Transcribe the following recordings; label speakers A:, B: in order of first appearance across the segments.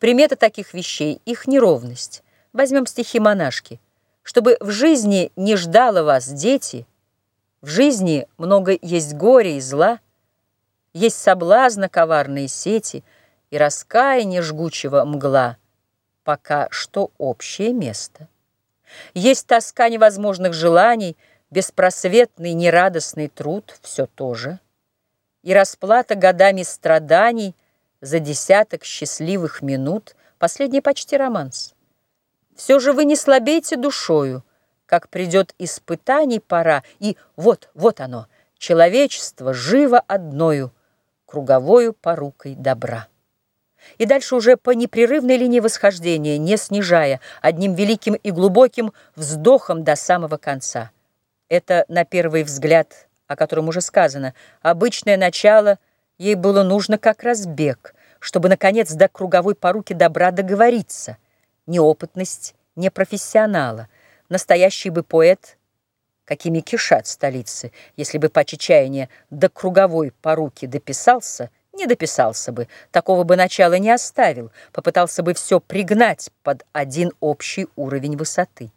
A: Примета таких вещей — их неровность. Возьмем стихи монашки. Чтобы в жизни не ждало вас, дети, В жизни много есть горя и зла, Есть соблазна коварные сети И раскаяние жгучего мгла, Пока что общее место. Есть тоска невозможных желаний, Беспросветный нерадостный труд — все то же. И расплата годами страданий За десяток счастливых минут — Последний почти романс. Все же вы не слабейте душою, Как придет испытаний пора, И вот, вот оно, человечество живо одною, Круговою порукой добра. И дальше уже по непрерывной линии восхождения, не снижая, одним великим и глубоким вздохом до самого конца. Это, на первый взгляд, о котором уже сказано, обычное начало ей было нужно как разбег, чтобы, наконец, до круговой поруки добра договориться — неопытность непрофессионала. Настоящий бы поэт, какими кишат столицы, если бы по чечаянию до круговой поруки дописался, не дописался бы, такого бы начала не оставил, попытался бы все пригнать под один общий уровень высоты.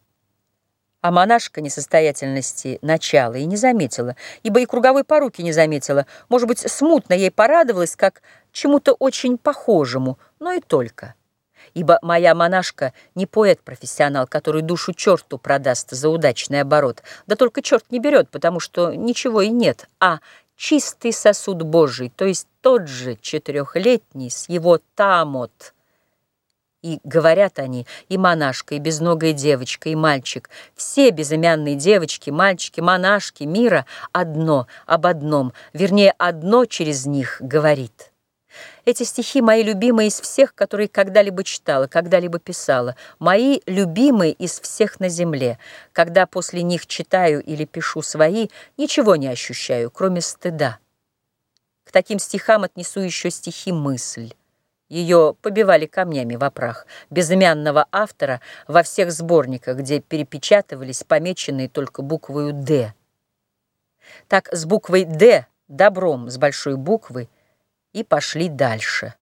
A: А монашка несостоятельности начала и не заметила, ибо и круговой поруки не заметила. Может быть, смутно ей порадовалась, как чему-то очень похожему, но и только ибо моя монашка не поэт-профессионал, который душу черту продаст за удачный оборот. Да только черт не берет, потому что ничего и нет, а чистый сосуд Божий, то есть тот же четырехлетний с его тамот. И говорят они, и монашка, и безногая девочка, и мальчик, все безымянные девочки, мальчики, монашки мира одно об одном, вернее, одно через них говорит. Эти стихи мои любимые из всех, которые когда-либо читала, когда-либо писала. Мои любимые из всех на земле. Когда после них читаю или пишу свои, ничего не ощущаю, кроме стыда. К таким стихам отнесу еще стихи «Мысль». Ее побивали камнями в опрах, безымянного автора во всех сборниках, где перепечатывались помеченные только буквою «Д». Так с буквой «Д» добром с большой буквы и пошли дальше.